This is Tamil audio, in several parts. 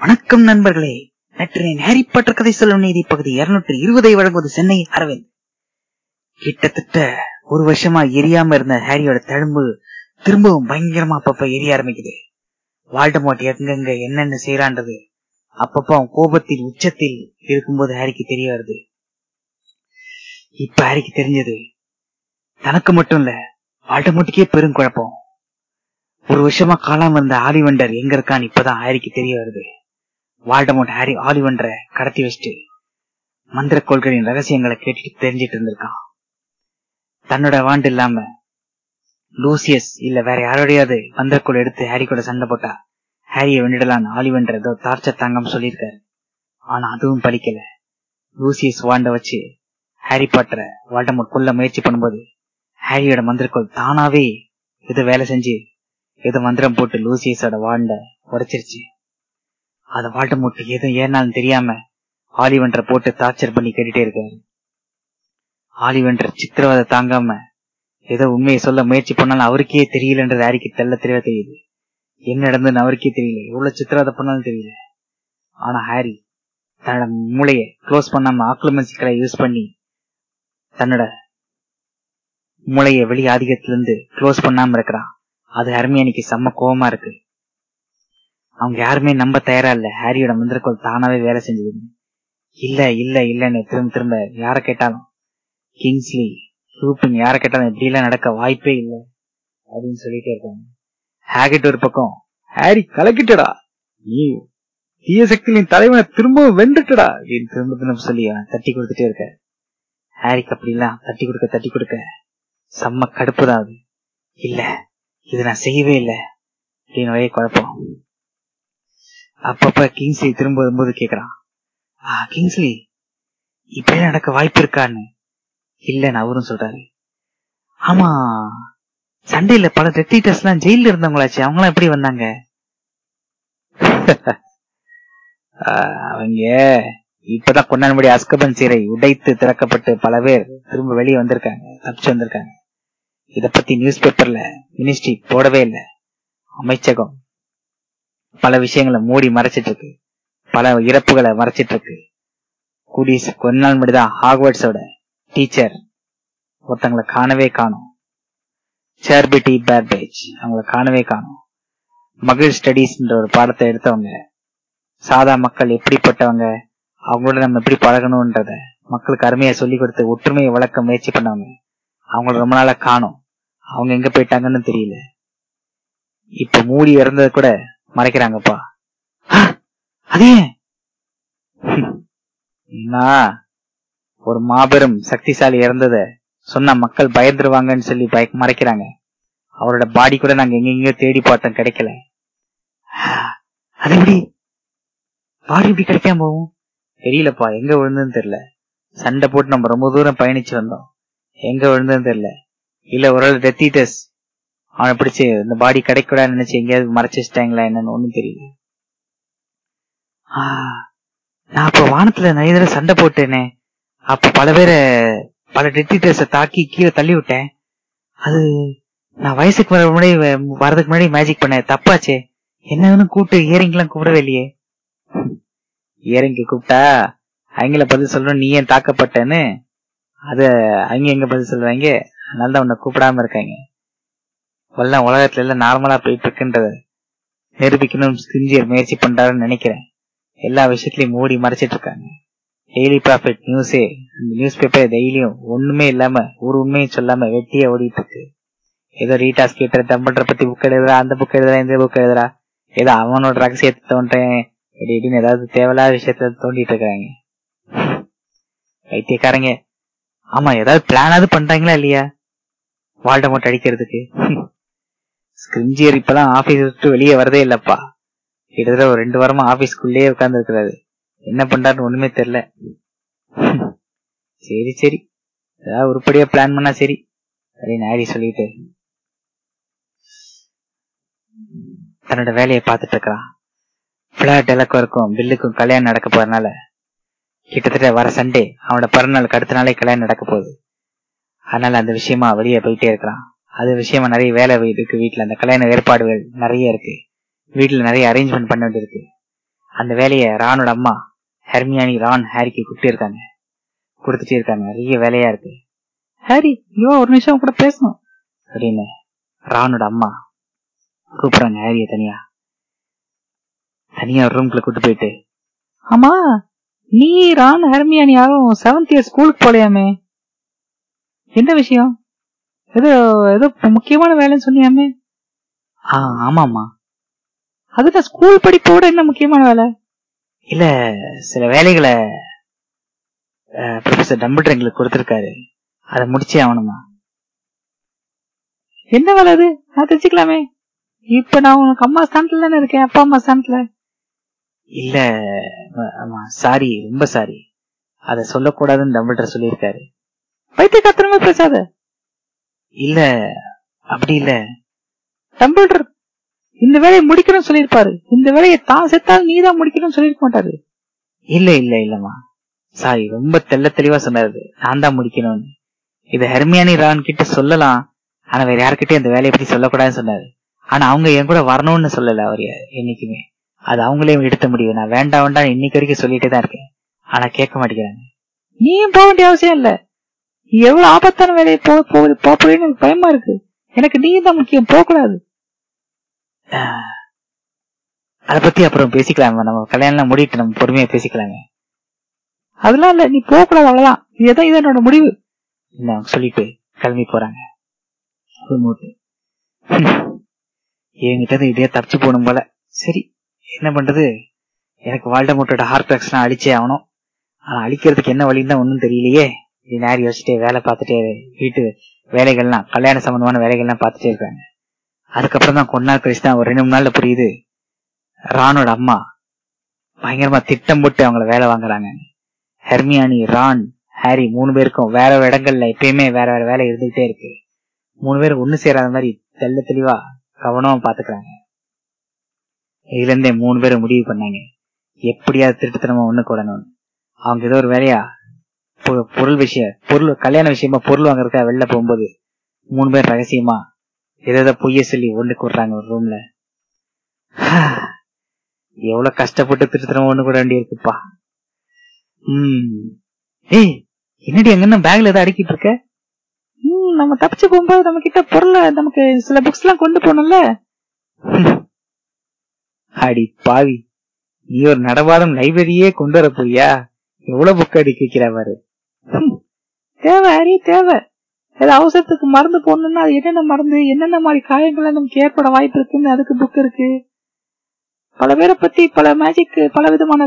வணக்கம் நண்பர்களே. நற்றினின் ஹாரி பாட்டர் கதை சொல்லும் நீதி பகுதி இருநூற்றி இருபதை வழங்குவது சென்னை அரவிந்த். கிட்டத்தட்ட ஒரு வருஷமா எரியாம இருந்த ஹாரியோட தழும்பு திரும்பவும் பயங்கரமா அப்பப்ப எரிய ஆரம்பிக்குது. வால்டமோட் எங்கெங்க என்னென்ன செய்யறான்றது அப்பப்போ அவன் கோபத்தில் உச்சத்தில் இருக்கும்போது ஹாரிக்கு தெரிய வருது. இப்ப ஹாரிக்கு தெரிஞ்சது தனக்கு மட்டும் இல்ல வால்டமோட்டுக்கே பெரும் குழப்பம். ஒரு வருஷமா காணாம இருந்த ஆலிவண்டர் எங்க இருக்கான்னு இப்பதான் ஹாரிக்கு தெரிய வருது. வால்டமோட் ஹாரி ஆலிவன்ற கடத்தி வச்சுட்டு மந்திர கோள்களின் ரகசியங்களை கேட்டுட்டு தெரிஞ்சிட்டு இருந்திருக்கான். தன்னோட வாண்டு இல்லாம லூசியஸ் இல்ல வேற யாரோடையாவது மந்திரக்கோள் எடுத்து ஹாரி கூட சண்டை போட்டா ஹாரியை வெண்டிடலான்னு ஆலிவன்ற ஏதோ டார்ச்சர் தாங்கம் சொல்லியிருக்காரு. ஆனா அதுவும் பலிக்கல. லூசியஸ் வாண்ட வச்சு ஹாரி பாட்டரை வால்டமோட் கொல்ல முயற்சி பண்ணும்போது ஹாரியோட மந்திரக்கோள் தானாவே ஏதோ வேலை செஞ்சு ஏதோ மந்திரம் போட்டு லூசியஸோட வாண்ட உடைச்சிருச்சு. அத மூட்டு ஏதோ ஏறினாலும் தெரியாம ஆலிவென்ற போட்டு டார்ச்சர் பண்ணி கேட்டுட்டே இருக்காரு. ஆலிவென்ற சித்திரவதை தாங்காம ஏதோ உண்மையை சொல்ல முயற்சி பண்ணாலும் அவருக்கே தெரியலன்றது ஹாரிக்கு தெல்ல தெளிவா தெரியுது. என்ன நடந்ததுன்னு அவருக்கே தெரியல. எவ்வளவு சித்திரவதை பண்ணாலும் தெரியல. ஆனா ஹாரி தன்னோட மூளைய க்ளோஸ் பண்ணாம ஆக்லமென்சிகளை யூஸ் பண்ணி தன்னோட மூளைய வெளி ஆதிக்கத்திலிருந்து க்ளோஸ் பண்ணாம இருக்கிறான். அது ஹர்மியானிக்கு செம்ம கோவமா இருக்கு. அவங்க யாருமே நம்ப தயாரா இல்ல. ஹாரியோட மந்திரக்கோள் தானாவே வேலை செஞ்சது. இல்ல இல்ல இல்லன்னு திரும்ப திரும்ப யார கேட்டாலும் கிங்ஸ்லி ரூபின் யார கேட்டாலும் இப்படி எல்லாம் நடக்க வாய்ப்பே இல்ல அப்படின்னு சொல்லிட்டே இருக்காங்க. ஹேகிட் ஒரு பக்கம் ஹாரி கலக்கிட்டடா நீ தீய சக்திகளின் தலைவனை திரும்பவும் வெண்டுட்டடா அப்படின்னு திரும்ப திரும்ப சொல்லி தட்டி கொடுத்துட்டே இருக்க ஹாரிக்கு அப்படிலாம் தட்டி கொடுக்க தட்டி கொடுக்க செம்ம கடுப்பு தான் அது. இல்ல இது நான் செய்யவே இல்லை அப்படின்னு ஒரே குழப்பம். அப்பப்ப கிங்ஸ்லி திரும்ப வரும்போது கேக்குறான். கிங்ஸ்லி இப்படியே நடக்க வாய்ப்பு இருக்கான்னு? இல்லன்னு அவரும் சொல்றாரு. ஆமா சண்டையில பல டெத்திட்டர்ஸ் எல்லாம் ஜெயில இருந்தவங்களாச்சு அவங்க எல்லாம் எப்படி வந்தாங்க? அவங்க இப்பதான் கொண்டாடுபடி அஸ்கபன் சீரை உடைத்து திறக்கப்பட்டு பல பேர் திரும்ப வெளியே வந்திருக்காங்க தப்பிச்சு வந்திருக்காங்க. இத பத்தி நியூஸ் பேப்பர்ல மினிஸ்ட்ரி போடவே இல்லை. அமைச்சகம் பல விஷயங்களை மூடி மறைச்சிட்டு இருக்கு பல இறப்புகளை மறைச்சிட்டு இருக்கு கூடிய கொஞ்ச நாள் முன்னாடிதான் ஹாக்வர்ட்ஸோட டீச்சர் ஒருத்தங்களை காணவே காணும். சேர்பிட்டி பேர்பேஜ் அவங்களை காணவே காணும். மகிழ் ஸ்டடீஸ்ன்ற ஒரு பாடத்தை எடுத்தவங்க சாதா மக்கள் எப்படிப்பட்டவங்க அவங்களோட நம்ம எப்படி பழகணும்ன்றத மக்களுக்கு அருமையா சொல்லி கொடுத்து ஒற்றுமையை வளர்க்க முயற்சி பண்ணவங்க அவங்கள ரொம்ப நாளா காணும். அவங்க எங்க போயிட்டாங்கன்னு தெரியல. இப்ப மூடி இறந்தது கூட மறைக்கிறாங்கப்பா. அதே ஒரு மாபெரும் சக்திசாலி இறந்தத சொன்ன மக்கள் பயந்துருவாங்கன்னு சொல்லி பய மறைக்கிறாங்க. அவரோட பாடி கூட நாங்க எங்கெங்கயோ தேடி பார்த்தோம் கிடைக்கல. அது எப்படி? பாடி இப்படி கிடைக்காம போகும்? தெரியலப்பா எங்க விழுந்ததுன்னு தெரியல. சண்டை போட்டு நம்ம ரொம்ப தூரம் பயணிச்சு வந்தோம். எங்க விழுந்ததுன்னு தெரியல. இல்ல ஒரு ஆள் அவனை பிடிச்சி இந்த பாடி கிடைக்கூடாதுன்னு நினைச்சு எங்கேயாவது மறைச்சு வச்சிட்டாங்களா என்னன்னு ஒண்ணும் தெரியல. நான் அப்ப வானத்துல நிறைய தடவை சண்டை போட்டேனே. அப்ப பல பேரை பல டெட்டிட்டர்ஸ தாக்கி கீழே தள்ளி விட்டேன். அது நான் வயசுக்கு வர முன்னாடி வரதுக்கு முன்னாடி மேஜிக் பண்ண தப்பாச்சே. என்னன்னு கூப்பிட்டு இயரிங் எல்லாம் கூப்பிடவே இல்லையே. இயரிங்க கூப்பிட்டா அவங்கள பதில் சொல்லணும் நீ ஏன் தாக்கப்பட்டேன்னு? அத அவங்க எங்க பதில் சொல்றாங்க? அதனால தான் உன்னை கூப்பிடாம இருக்காங்க. எல்லாம் உலகத்துல எல்லாம் நார்மலா போயிட்டு இருக்குன்றத நிரூபிக்கணும் ஸ்கிஞ்சியர் முயற்சி பண்றாருன்னு நினைக்கிறேன். எல்லா விஷயத்திலையும் மூடி மறைச்சிட்டு இருக்காங்க டெய்லி ப்ராஃபிட் நியூஸே அந்த நியூஸ் பேப்பர் டெய்லியும் ஒண்ணுமே இல்லாம ஒரு உண்மையும் சொல்லாம வெட்டியே ஓடிட்டு இருக்கு ஏதோ ரீடாஸ் கேட்டர் தம்பன்ற பத்தி புக் எழுதுறா அந்த புக் எழுதுறா இந்த புக் எழுதுறா. ஏதோ அவனோட ரகசியத்தை தோன்றேன். இப்படி இப்படின்னு ஏதாவது தேவையில்லாத விஷயத்த தோண்டிட்டு இருக்காங்க வைத்தியக்காரங்க ஆமா ஏதாவது பிளானாவது பண்றாங்களா இல்லையா? வால்டமோட் அடிக்கிறதுக்கு. ஸ்கிரிஞ்சியர் இப்பெல்லாம் ஆபீஸ் விட்டு வெளியே வரதே இல்லப்பா. கிட்டத்தட்ட ஒரு ரெண்டு வாரமா ஆபீஸ்க்குள்ளேயே உட்கார்ந்து இருக்கிறாரு என்ன பண்றாருன்னு ஒண்ணுமே தெரியல. சரி சரி. ஏதாவது உருப்படியா பிளான் பண்ணா சரி. அப்படின்னு ஹாரி சொல்லிட்டு. தன்னோட வேலையை பார்த்துட்டு இருக்கிறான். பிளாட் எலக்கோருக்கும் பில்லுக்கும் கல்யாணம் நடக்க போறதுனால. கிட்டத்தட்ட வர சண்டே அவனோட பிறநாளுக்கு அடுத்த நாளே கல்யாணம் நடக்க போகுது. அதனால அந்த விஷயமா வெளியே போயிட்டே இருக்கிறான். அது விஷயமா நிறைய வேலை இருக்கு வீட்டுல அந்த கல்யாண ஏற்பாடுகள் நிறைய இருக்கு. வீட்டுல நிறைய அரேஞ்ச்மெண்ட் பண்ண வேண்டியிருக்கு. அந்த வேலைய ரானோட அம்மா ஹெர்மியானி ரான் ஹாரிக்கு கொடுத்துட்டே இருக்காங்க கொடுத்துட்டே இருக்காங்க. நிறைய வேலையா இருக்கு. ஹாரி ஐயோ ஒரு நிமிஷம் கூட பேசணும். அப்படின்னு ரானோட அம்மா கூப்பிடுறாங்க ஹாரிய தனியா. தனியா ரூம்குள்ள கூட்டு போயிட்டு ஆமா நீ ரான் ஹெர்மியானி யாரும் செவன்த் இயர் ஸ்கூலுக்கு போலையாமே? என்ன விஷயம்? ஏதோ ஏதோ முக்கியமான வேலைன்னு சொன்னியாமே? ஆ ஆமாமா அதுதான் ஸ்கூல் படிப்போட என்ன முக்கியமான வேலை? இல்ல சில வேலைகளை ப்ரொஃபசர் டம்பிள்டர் எங்களுக்கு கொடுத்திருக்காரு. அதை முடிச்சே ஆகணுமா என்ன வேலை அது? நான் தெரிஞ்சுக்கலாமே. இப்ப நான் உனக்கு அம்மா ஸ்தானத்துல தானே இருக்கேன் அப்பா அம்மா ஸ்தானத்துல இல்ல ஆமா சாரி ரொம்ப சாரி. அத சொல்லக்கூடாதுன்னு டம்பிள்டர் சொல்லியிருக்காரு. வைத்திய கத்திரமே பேசாத. இல்ல அப்படி இல்ல. டம்பிள்டர் இந்த வேலையை முடிக்கணும்னு சொல்லியிருப்பாரு. இந்த வேலையை தான் செத்தாலும் நீ தான் முடிக்கணும்னு சொல்லியிருக்க மாட்டாரு. இல்ல இல்ல இல்லம்மா. சாரி ரொம்ப தெல்ல தெளிவா சொன்னாரு. நான் தான் முடிக்கணும்னு. இத ஹெர்மியானி ரான் கிட்ட சொல்லலாம். ஆனா வேற யாருக்கிட்டே இந்த வேலையை பத்தி சொல்லக்கூடாதுன்னு சொன்னாரு. ஆனா அவங்க என் கூட வரணும்னு சொல்லல அவர் என்னைக்குமே. அது அவங்களையும் எடுத்த முடியும் நான் வேண்டாம் வேண்டாம் இன்னைக்கு வரைக்கும் சொல்லிட்டே தான் இருக்கேன். ஆனா கேட்க மாட்டேங்கிறாங்க. நீயும் போக வேண்டிய அவசியம் இல்ல. எவ்வளவு ஆபத்தான வேலையை போக போறேன்னு எனக்கு பயமா இருக்கு. எனக்கு நீ தான் முக்கியம் போக கூடாது அத பத்தி அப்புறம் பேசிக்கலாங்க. நம்ம கல்யாணம் முடிட்டு நம்ம பொறுமையா பேசிக்கலாங்க. அதெல்லாம் இல்ல நீ போக கூடாது அவ்வளவுதான். இதுதான் இது என்னோட முடிவு. சொல்லிட்டு கிளம்பி போறாங்க. என்கிட்ட இப்படியே தப்பிச்சு போகணும் போல. சரி என்ன பண்றது? எனக்கு வால்டமோட்டோட ஹார்பேக்ஸ் அழிச்சே ஆகணும். ஆனா அழிக்கிறதுக்கு என்ன வழின்னு தான் ஒன்னும் தெரியலையே. நேரம் யோசிச்சுட்டே வேலை பார்த்துட்டே வீட்டு வேலைகள்லாம் கல்யாண சம்பந்தமான வேலைகள்லாம் பார்த்துட்டே இருக்காங்க. அதுக்கப்புறம் தான் கொஞ்ச நாள் கழிச்சு தான் ஒரு ரெண்டு மூணு நாள்ல புரியுது. ரானோட அம்மா பயங்கரமா திட்டம் போட்டு அவங்கள வேலை வாங்குறாங்க. ஹெர்மியானி ரான் ஹாரி மூணு பேருக்கும் வேற வேற இடங்கள்ல எப்பயுமே வேற வேற வேலை இருந்துகிட்டே இருக்கு. மூணு பேரும் ஒண்ணு சேராத மாதிரி தெல்ல தெளிவா கவனமா பாத்துக்கிறாங்க. இதுல இருந்தே மூணு பேரும் முடிவு பண்ணாங்க. எப்படியாவது திருட்டுத்தனமா ஒண்ணு கூடணும்னு அவங்க ஏதோ ஒரு வேலையா பொருள் விஷயம் பொருள் கல்யாண விஷயமா பொருள் வாங்குறதுக்காக வெளில போகும்போது மூணு பேர் ரகசியமா எதாவது பொய்ய சொல்லி ஒண்ணு கூடுறாங்க ஒரு ரூம்ல எவ்வளவு கஷ்டப்பட்டு திருத்தரம் ஒண்ணு கூட வேண்டி இருக்குப்பா. உம் ஏய் என்னடி அங்க பேக்ல ஏதோ அடிக்கிட்டு இருக்க? நம்ம தப்பிச்சு போகும்போது நம்ம கிட்ட பொருளை நமக்கு சில புக்ஸ் எல்லாம் கொண்டு போகணும்ல. அடி பாவி நீ ஒரு நடவாதம் லைப்ரரியே கொண்டு வர போறியா? எவ்வளவு புக் அடிக்க வைக்கிற பாரு. தேவை ஹரி தேவை. ஏதாவது அவசரத்துக்கு மருந்து போடணும்னா அது என்னென்ன மருந்து என்னென்ன மாதிரி காயங்கள்லாம் நமக்கு ஏற்பட வாய்ப்பு இருக்குன்னு அதுக்கு புக் இருக்கு. பல பேரை பத்தி பல மேஜிக் பல விதமான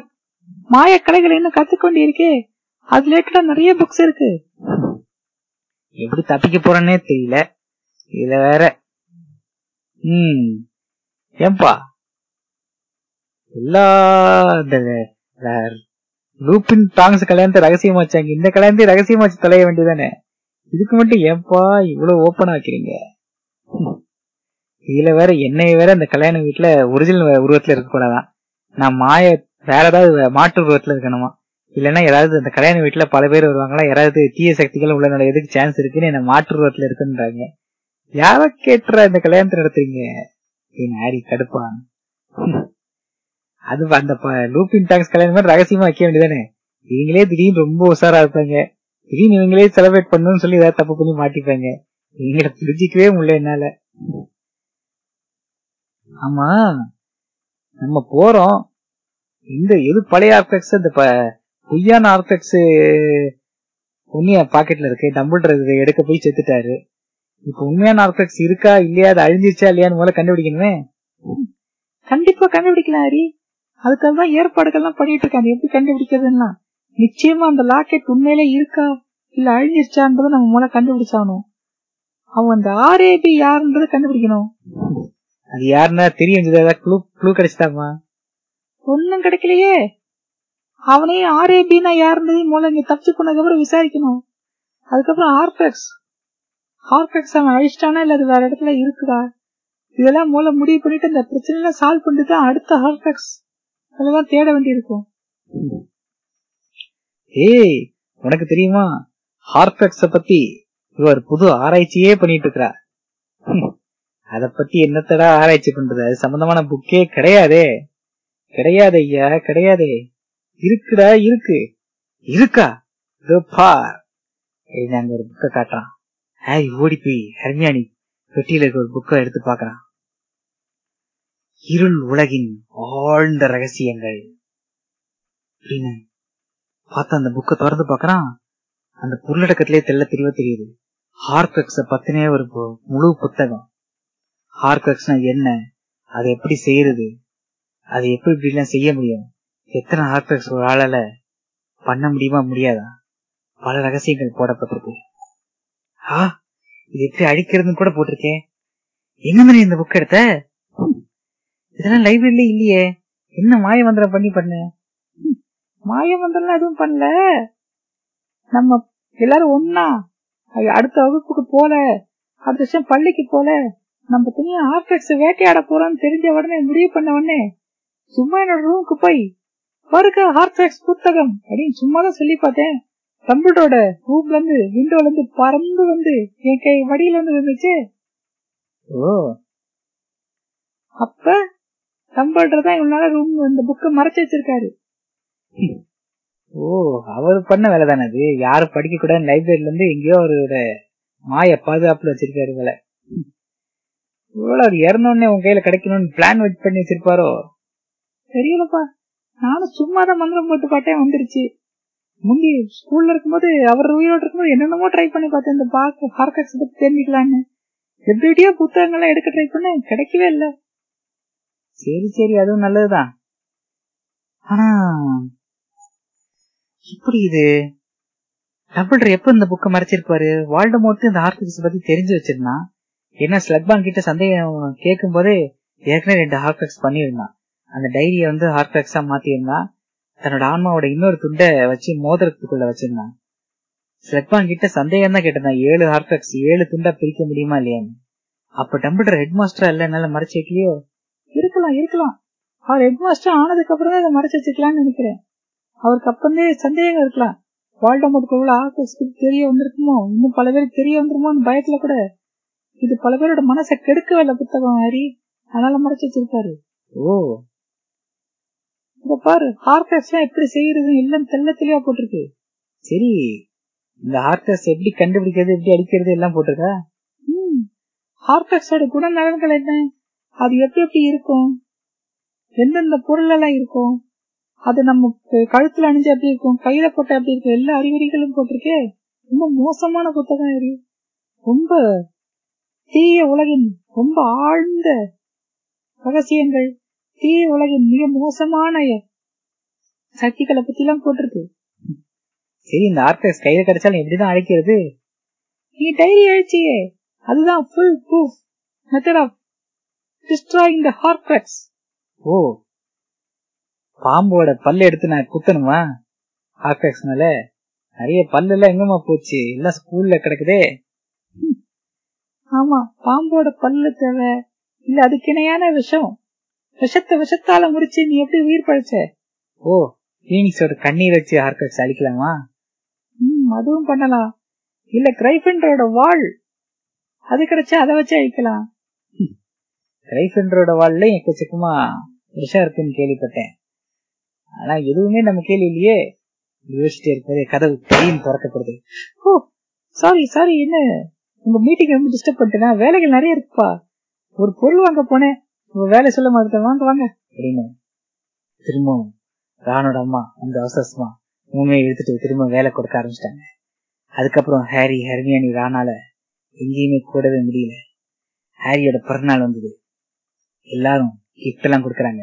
மாய கலைகளை இன்னும் கத்துக்கொண்டு இருக்கே அது ரிலேட்டடா நிறைய புக்ஸ் இருக்கு. எப்படி தப்பிக்க போறேன்னே தெரியல. இதுல வேற. உம் ஏன்பா? எல்லா லூப்பின் டாங்ஸ் கல்யாணத்தை ரகசியமா வச்சாங்க. இந்த கல்யாணத்தை ரகசியமா வச்சு தொலைய வேண்டியதானே இதுக்கு மட்டும் ஏப்பா இவ்வளவு ஓப்பனா வைக்கிறீங்க? இதுல வேற என்னைய வேற இந்த கல்யாண வீட்டுல ஒரிஜினல் உருவத்துல இருக்க கூடாதான் நான் மாய வேற ஏதாவது மாற்று உருவத்துல இருக்கணுமா? இல்லைன்னா ஏதாவது இந்த கல்யாண வீட்டுல பல பேர் வருவாங்களா? யாராவது தீய சக்திகள் உள்ள நுழையதுக்கு சான்ஸ் இருக்குன்னு என்ன மாற்று உருவத்துல இருக்குன்றாங்க. யார கேட்டுற இந்த கல்யாணத்தை நடத்துறீங்க? ஹாரி கடுப்பான் அது அந்த லூப்பின் டாக்ஸ் கல்யாணம் மாதிரி ரகசியமா வைக்க வேண்டியதானே இவங்களே திடீர்னு ரொம்ப உஷாரா இருப்பாங்க. திடீர்னு இவங்களே செலிப்ரேட் பண்ணணும்னு சொல்லி ஏதாவது தப்பு பண்ணி மாட்டிப்பாங்க. இவங்களை புரிஞ்சிக்கவே முடியல என்னால. ஆமா. நம்ம போறோம். இந்த எது பழைய ஆர்பெக்ஸ் இந்த பொய்யான ஆர்பெக்ஸ் உண்மையா பாக்கெட்ல இருக்கு. டம்பிள்டர் எடுக்க போய் செத்துட்டாரு. இப்ப உண்மையான ஆர்பெக்ஸ் இருக்கா? இல்லையா? அது அழிஞ்சிருச்சா? இல்லையான்னு முதல்ல கண்டுபிடிக்கணுமே. கண்டிப்பா கண்டுபிடிக்கலாம் ஹரி. அதுக்காக தான் ஏற்பாடுகள்லாம் பண்ணிட்டு இருக்காங்க. எப்படி கண்டுபிடிக்கிறதுன்னா நிச்சயமா அந்த லாக்கெட் உண்மையிலே இருக்கா இல்ல அழிஞ்சிருச்சான்றதை நம்ம முதல்ல கண்டுபிடிச்சாகணும். அவன் அந்த ஆர்ஏபி யாருன்றதை கண்டுபிடிக்கணும். அது யாருன்னா தெரியும் க்ளூ க்ளூ கிடைச்சிட்டாமா ஒன்னும் கிடைக்கலையே. அவனையும் ஆர்ஏபின்னா யாருன்றதையும் முதல்ல இங்க தப்பிச்சு போனதுக்கப்புறம் விசாரிக்கணும். அதுக்கப்புறம் ஆர்பெக்ஸ் ஆர்பெக்ஸ் அவன் அழிச்சிட்டானா இல்ல அது வேற இடத்துல இருக்குதா? இதெல்லாம் மூல முடிவு பண்ணிட்டு இந்த பிரச்சனை சால்வ் பண்ணிட்டு தான் அடுத்த ஹார்பெக்ஸ் அதெல்லாம் தேட வேண்டியிருக்கும். ஏய் உனக்கு தெரியுமா? ஹார்பெக்ஸ பத்தி இவர் புது ஆராய்ச்சியே பண்ணிட்டு இருக்கிறார் அத பத்தி என்னத்தடா ஆராய்ச்சி பண்றது? அது சம்பந்தமான புக்கே கிடையாதே. கிடையாது ஐயா கிடையாதே. இருக்குடா இருக்கு. இருக்கா? இதோ அங்க ஒரு புக்கை காட்டுறான். ஹாரி ஓடி போய் ஹர்மியானி பெட்டியில இருக்க ஒரு புக்கை எடுத்து பாக்குறான் இருள் உலகின் ஆழ்ந்த ரகசியங்கள். அப்படின்னு பார்த்தா அந்த புக்கை திறந்து பாக்குறான் அந்த பொருளடக்கத்திலே தெள்ள தெளிவா தெரியுது. ஹார்கக்ஸ பத்தினே ஒரு பு- முழு புத்தகம். ஹார்கக்ஸ்னா என்ன? அதை எப்படி செய்யறது? அதை எப்படி இப்படி எல்லாம் செய்ய முடியும்? எத்தனை ஹார்கக்ஸ் ஒரு ஆளால பண்ண முடியுமா முடியாதா? பல ரகசியங்கள் போடப்பட்டிருக்கு. ஆ இது எப்படி அழிக்கிறதுன்னு கூட போட்டிருக்கேன். எங்க மாதிரி இந்த புக் எடுத்த? இதெல்லாம் லைப்ரரியில இல்லையே. என்ன மாய மந்திரம் பண்ணி பண்ண? ஹம், மாய மந்திரம் எதுவும் பண்ணல. நம்ம எல்லாரும் ஒன்னா அடுத்த வகுப்புக்கு போல. அடுத்த வருஷம் பள்ளிக்கு போல. நம்ம தனியா ஆர்டெக்ஸ் வேட்டையாட போறோம்னு தெரிஞ்ச உடனே முடிவு பண்ண உடனே சும்மா என்னோட ரூமுக்கு போய் பாருங்க ஹார்டெக்ஸ் புத்தகம் அப்படின்னு சும்மா தான் சொல்லி பார்த்தேன். கம்ப்யூட்டரோட ரூம்ல இருந்து விண்டோல இருந்து பறந்து வந்து என் கை வடியில இருந்து இருந்துச்சு ஓ. அப்ப கம்ப்யூட்டர் தான் இவனால ரூம் இந்த புக்கை மறைச்சு வச்சிருக்காரு. ஓ அவர் பண்ண வேலை தானே அது? யாரும் படிக்க கூடாது லைப்ரரியில இருந்து எங்கேயோ ஒரு மாய பாதுகாப்புல வச்சிருக்காரு வேலை இவ்வளவு அவர் இறந்தோடனே உன் கையில கிடைக்கணும்னு பிளான் வச்சு பண்ணி வச்சிருப்பாரோ? தெரியலப்பா. நானும் சும்மா தான் மந்திரம் போட்டு பார்த்தேன் வந்துருச்சு. முந்தி ஸ்கூல்ல இருக்கும்போது அவர் உயிரோடு இருக்கும்போது என்னென்னமோ ட்ரை பண்ணி பார்த்தேன். இந்த பாக்க ஹார்கக்ஸ் பத்தி தெரிஞ்சுக்கலான்னு. எப்படி எப்படியோ புத்தகங்கள்லாம் எடுக்க ட்ரை பண்ண கிடைக்கவே இல்ல. சரி சரி அதுவும் நல்லதுதான். ஆனா இப்படி இது? டம்பிள்டர் எப்ப இந்த புக்கை மறைச்சிருப்பாரு? வால்டமோர்ட் இந்த ஹார்கக்ஸ் பத்தி தெரிஞ்சு வச்சிருந்தான். ஏன்னா ஸ்லக்பான் கிட்ட சந்தேகம் கேட்கும் போதே ஏற்கனவே ரெண்டு ஹார்கக்ஸ் பண்ணியிருந்தான். அந்த டைரியை வந்து ஹார்கக்ஸா மாத்தியிருந்தான். தன்னோட ஆன்மாவோட இன்னொரு துண்டை வச்சு மோதிரத்துக்குள்ள வச்சிருந்தான். ஸ்லக்பான் கிட்ட சந்தேகம் தான் கேட்டிருந்தான். ஏழு ஹார்கக்ஸ் ஏழு துண்டா பிரிக்க முடியுமா இல்லையான்னு. அப்ப டம்பிள்டர் ஹெட் மாஸ்டரா இல்ல என்னால மறைச்சு வைக்கலையோ இருக்கலாம் இருக்கலாம். அவர் ஹெட் மாஸ்டர் ஆனதுக்கு அப்புறம் இதை மறைச்சு வச்சுக்கலாம்னு நினைக்கிறேன். அவருக்கு அப்பந்தே சந்தேகம் இருக்கலாம். உள்ள ஹார்கக்ஸ் தெரிய வந்திருக்குமோ? இன்னும் பல பேருக்கு தெரிய வந்துருமோன்னு பயத்துல கூட. இது பல பேரோட மனசை கெடுக்கவே இல்லை புத்தகம் ஹாரி. அதனால மறைச்சு வச்சிருப்பாரு. ஓ. இத பாரு ஹார்கஸ் எல்லாம் எப்படி செய்யறது எல்லாம் தெல்ல தெளிவா போட்டிருக்கு. சரி இந்த ஹார்கஸ் எப்படி கண்டுபிடிக்கிறது எப்படி அடிக்கிறது எல்லாம் போட்டிருக்கா? ம். ஹார்கஸோட குணநலன்கள் என்ன? அது எப்படி எப்படி இருக்கும்? எந்தெந்த பொருள் எல்லாம் இருக்கும்? அது நம்ம கழுத்துல அணிஞ்சு எப்படி இருக்கும்? கையில போட்ட எப்படி இருக்கும்? எல்லா அறிகுறிகளும் போட்டிருக்கே. ரொம்ப மோசமான புத்தகம் இது. ரொம்ப தீய உலகின் ரொம்ப ஆழ்ந்த ரகசியங்கள். தீய உலகின் மிக மோசமான சக்திகளை பத்தி எல்லாம் போட்டிருக்கு. சரி இந்த ஆர்கஸ் கையில கிடைச்சாலும் எப்படிதான் அழைக்கிறது? நீ டைரி அழிச்சியே அதுதான் full proof method of destroying the horcrux ஓ பாம்போட பல்ல எடுத்து நான் குத்தணுமா? ஹார்கஸ் மேல? நிறைய பல்லு எல்லாம் எங்கம்மா போச்சு? எல்லாம் ஸ்கூல்ல கிடக்குதே. ஆமா பாம்போட பல்லு தேவை. இல்ல அதுக்கு இணையான விஷம். விஷத்தை விஷத்தால முடிச்சு நீ எப்படி உயிர் பழைச்ச? ஓ பீனிக்ஸோட கண்ணீர் வச்சு ஹார்கஸ் அழிக்கலாமா? ம் அதுவும் பண்ணலாம். இல்ல கிரைஃபெண்டரோட வாள். அது கிடைச்சா அதை வச்சு அழிக்கலாம். கிரைசண்டரோட வாள்ல எக்கச்சக்கமா விஷம் இருக்குன்னு கேள்விப்பட்டேன். ஆனா எதுவுமே நம்ம கேள்வி இல்லையே யோசிச்சுட்டே இருக்கும்போது கதவு திடீர்னு திறக்கப்படுது. ஓ சாரி சாரி என்ன? உங்க மீட்டிங் ரொம்ப டிஸ்டர்ப் பண்ணிட்டேனா? வேலைகள் நிறைய இருக்குப்பா. ஒரு பொருள் வாங்க போனேன். உங்க வேலை சொல்ல மாதிரி வாங்க வாங்க. அப்படின்னு திரும்பவும் ராணோட அம்மா அந்த அவசரமா உண்மையை எடுத்துட்டு திரும்ப வேலை கொடுக்க ஆரம்பிச்சிட்டாங்க. அதுக்கப்புறம் ஹாரி ஹெர்மியானி ராணால எங்கேயுமே கூடவே முடியல. ஹாரியோட பிறநாள் வந்தது. எல்லாரும் கிஃப்ட் எல்லாம் கொடுக்கறாங்க.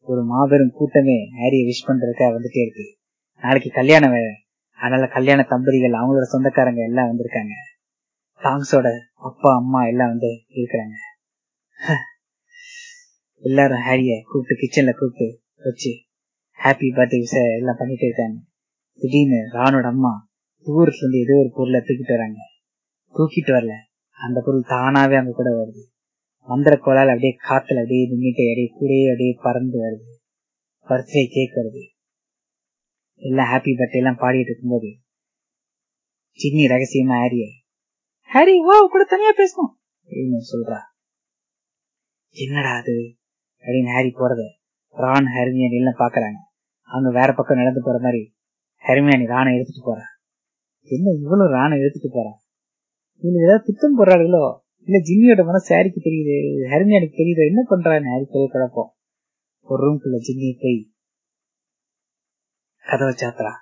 ஒரு மாபெரும் கூட்டமே ஹாரிய விஷ் பண்றதுக்காக வந்துட்டே இருக்கு. நாளைக்கு கல்யாணம் வேற. அதனால கல்யாண தம்பதிகள் அவங்களோட சொந்தக்காரங்க எல்லாம் வந்திருக்காங்க. டாங்ஸோட அப்பா அம்மா எல்லாம் வந்து இருக்கிறாங்க. எல்லாரும் ஹாரிய கூப்பிட்டு கிச்சன்ல கூப்பிட்டு வச்சு ஹாப்பி பர்த்டே விஷ எல்லாம் பண்ணிட்டு இருக்காங்க. திடீர்னு ராணோட அம்மா தூரத்துல இருந்து ஏதோ ஒரு பொருளை தூக்கிட்டு வராங்க. தூக்கிட்டு வரல. அந்த பொருள் தானாவே அங்க கூட வருது. மந்திர கோளால் அப்படியே காத்துல அப்படியே நின்றுட்டு அப்படியே கூடயே அப்படியே பறந்து வருது. பர்த்டே கேட்கறது. எல்லாம் ஹாப்பி பர்த்டே எல்லாம் பாடிட்டு இருக்கும்போது சின்னி ரகசியமா ஹாரிய ஹாரி வா கூட தனியா பேசணும் அப்படின்னு சொல்றா. என்னடா அது? அப்படின்னு ஹாரி போறத ரான் ஹெர்மியானி எல்லாம் பாக்குறாங்க. அவங்க வேற பக்கம் நடந்து போற மாதிரி ஹெர்மியானி ராணை எடுத்துட்டு போறா. என்ன இவ்வளவு ராணை எடுத்துட்டு போறா? இவங்க ஏதாவது திட்டம் போடுறாங்களோ இல்ல ஜிம்மியோட மனசு ஹாரிக்கு தெரியுது. ஹெர்மியானிக்கு தெரியுது. என்ன பண்றான்னு ஹாரி பெரிய குழப்பம் ஒரு ரூம்குள்ள ஜிம்மி போய் கதவை சாத்துறா.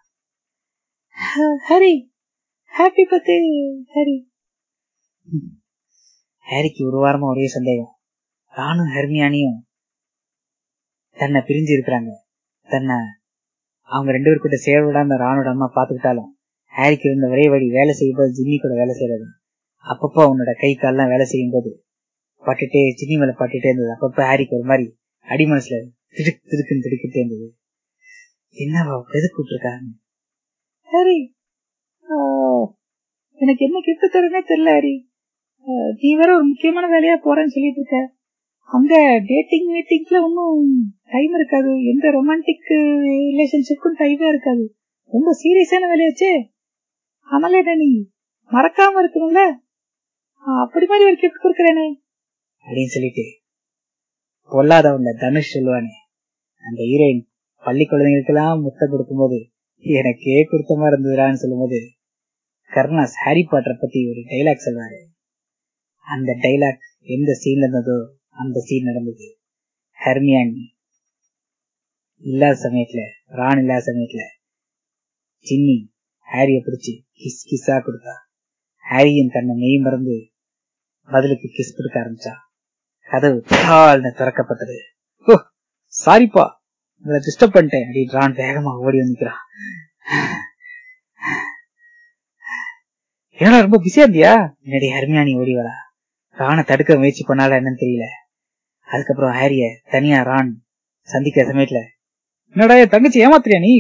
Harry happy birthday Harry. ஹாரிக்கு ஒரு வாரமா ஒரே சந்தேகம். ராணும் ஹெர்மியானியும் தன்னை பிரிஞ்சு இருக்கிறாங்க. தன்னை அவங்க ரெண்டு பேர் கூட சேர விடாம ராணோட அம்மா பாத்துக்கிட்டாலும் ஹாரிக்கு இருந்த ஒரே வழி வேலை செய்யும் போது ஜிம்மி கூட வேலை செய்யறது. அப்பப்போ அவனோட கை கால்லாம் வேலை செய்யும் போது பட்டுட்டே ஜிம்மி மேல பட்டுட்டே இருந்தது. அப்பப்ப ஹாரிக்கு ஒரு மாதிரி அடி மனசுல திடுக்கு திடுக்குன்னு திடுக்கிட்டே இருந்தது. என்னவா எதுக்கு கூப்பிட்டுருக்காங்க ஹாரி எனக்கு என்ன கிஃப்ட் தரனே தெரியல ஹாரி. நீ வேற ஒரு முக்கியமான வேலையா போறேன்னு சொல்லிட்டு இருக்க. அங்க டேட்டிங் மீட்டிங்ஸ்ல ஒன்றும் டைம் இருக்காது. எந்த ரொமான்டிக் ரிலேஷன்ஷிப்புக்கும் டைமே இருக்காது. ரொம்ப சீரியஸான வேலையாச்சே. அதனால என்ன நீ மறக்காம இருக்கணும்ல? அப்படி மாதிரி ஒரு கிஃப்ட் கொடுக்கறேனே. அப்படின்னு சொல்லிட்டு பொல்லாதவன்ல தனுஷ் சொல்லுவானே. அந்த ஹீரோயின் பள்ளி குழந்தைங்களுக்கெல்லாம் முத்தம் கொடுக்கும்போது எனக்கே கொடுத்த மாதிரி இருந்ததுடான்னு சொல்லும்போது கருணாஸ் ஹாரி பாட்டரை பத்தி ஒரு டைலாக் சொல்வாரு. அந்த டைலாக் எந்த சீன்ல இருந்ததோ அந்த சீன் நடந்தது. ஹெர்மியானி இல்லாத சமயத்துல ரான் இல்லாத சமயத்துல சின்னி ஹாரிய பிடிச்சு கிஸ் கிஸ்ஸா கொடுத்தா. ஹாரியின் தன்னை மெய் மறந்து பதிலுக்கு கிஸ் கொடுக்க ஆரம்பிச்சா. கதவு தாழ்னு திறக்கப்பட்டது. ஓ சாரிப்பா உங்களை டிஸ்டர்ப் பண்ணிட்டேன். அப்படின்றான் வேகமா ஓடி வந்துக்கிறான் ஏன்னா ரொம்ப பிஸியா இருந்தியா? என்னடி ஹர்மியானி ஓடி வரா. ராணை தடுக்க முயற்சி பண்ணால என்னன்னு தெரியல. அதுக்கப்புறம் ஹாரிய தனியா ரான் சந்திக்கிற சமயத்துல என்னடா என் தங்கச்சி ஏமாத்திரியா நீ?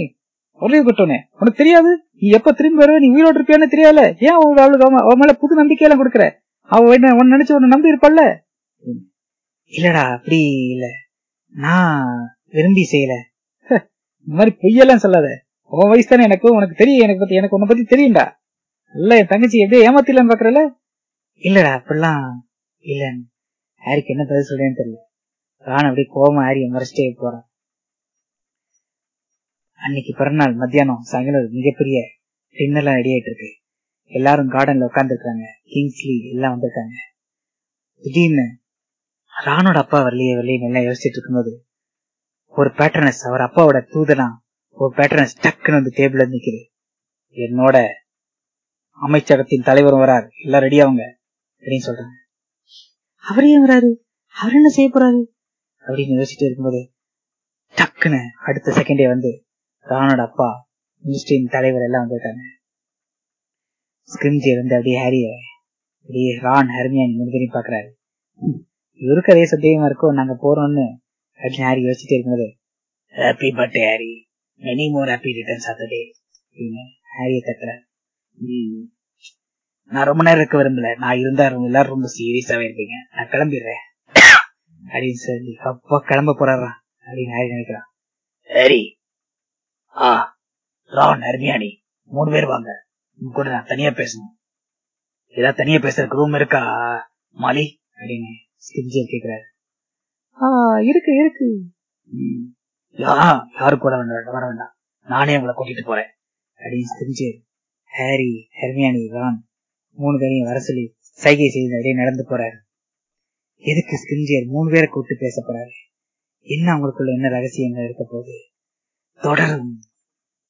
ஒரே கொட்டோனே உனக்கு தெரியாது? நீ எப்ப திரும்பி வருவ? நீ உயிரோடு இருப்பியான்னு தெரியாதுல ஏன் அவளுக்கு அவன் மேல புது நம்பிக்கையெல்லாம் கொடுக்குற? அவ என்ன உன் நினைச்சு உன்னை நம்பி இருப்பல்ல இல்லடா அப்படி இல்ல. நான் விரும்பி செய்யல. இந்த மாதிரி பொய்யெல்லாம் சொல்லாத. உன் வயசு தானே எனக்கு உனக்கு தெரியும். எனக்கு பத்தி எனக்கு உன்னை பத்தி தெரியும்டா. இல்ல என் தங்கச்சி எப்படியே ஏமாத்திலன்னு பாக்குறல இல்லடா அப்படிலாம் இல்லன்னு. ஹாரிக்கு என்ன பதில் சொல்றேன்னு தெரியல. ரான் அப்படியே கோபம் ஹாரிய மறைச்சிட்டே போறான் அன்னைக்கு பிறநாள் மத்தியானம் சாயங்காலம் மிகப்பெரிய டின்னர்லாம் ரெடி ஆயிட்டு இருக்கு. எல்லாரும் கார்டன்ல உட்கார்ந்து இருக்காங்க கிங்ஸ்லி எல்லாம் வந்திருக்காங்க. திடீர்னு ராணோட அப்பா வரலையே வரலையே நல்லா யோசிச்சுட்டு இருக்கும்போது ஒரு பேட்டர்னஸ் அவர் அப்பாவோட தூதனா ஒரு பேட்டர்னஸ் டக்குன்னு வந்து டேபிள்ல நிக்குது. என்னோட அமைச்சகத்தின் தலைவரும் வராரு. எல்லாம் ரெடி அவங்க அப்படின்னு சொல்றாங்க. அவர் ஏன் வராரு? அவர் என்ன செய்ய போறாரு? அப்படின்னு யோசிச்சுட்டு இருக்கும்போது டக்குன்னு அடுத்த செகண்டே வந்து ராணோட அப்பா மினிஸ்ட்ரியின் தலைவர் எல்லாம் வந்திருக்காங்க. ஸ்கிரிம்ஜி இருந்து அப்படியே ஹாரிய அப்படியே ரான் ஹெர்மியானி மூணு பேரையும் பாக்குறாரு இவருக்கு அதே சந்தேகமா இருக்கும் நாங்க போறோம்னு அப்படின்னு ஹாரி யோசிச்சுட்டே இருக்கும்போது happy birthday Harry many more happy return Saturday அப்படின்னு ஹாரிய தட்டுறாரு நான் ரொம்ப நேரம் இருக்க விரும்பல. நான் இருந்தா எல்லாரும் ரொம்ப சீரியஸாவே இருப்பீங்க. நான் கிளம்பிடுறேன். அப்படின்னு சொல்லி அப்பா கிளம்ப போறாரா? அப்படின்னு ஹாரி நினைக்கிறான். ஹாரி ஆ. ரான் ஹர்மியானி மூணு பேர் வாங்க. உங்க கூட நான் தனியா பேசணும். ஏதாவது தனியா பேசுறதுக்கு ரூம் இருக்கா மாலி? அப்படின்னு ஸ்கிரிஞ்சர் கேக்குறாரு. இருக்கு இருக்கு. யாரு கூட வேண்டாம் வர வேண்டாம். நானே உங்களை கூட்டிட்டு போறேன். அப்படின்னு ஸ்கிரிஞ்சர் ஹாரி ஹெர்மியானி ரான் மூணு பேரையும் வர சொல்லி சைகை செய்து அப்படியே நடந்து போறாரு. எதுக்கு ஸ்கிரிஞ்சர் மூணு பேரை கூப்பிட்டு பேச போறாரு? என்ன அவங்களுக்குள்ள என்ன ரகசியங்கள் இருக்க போகுது? தொடரும்.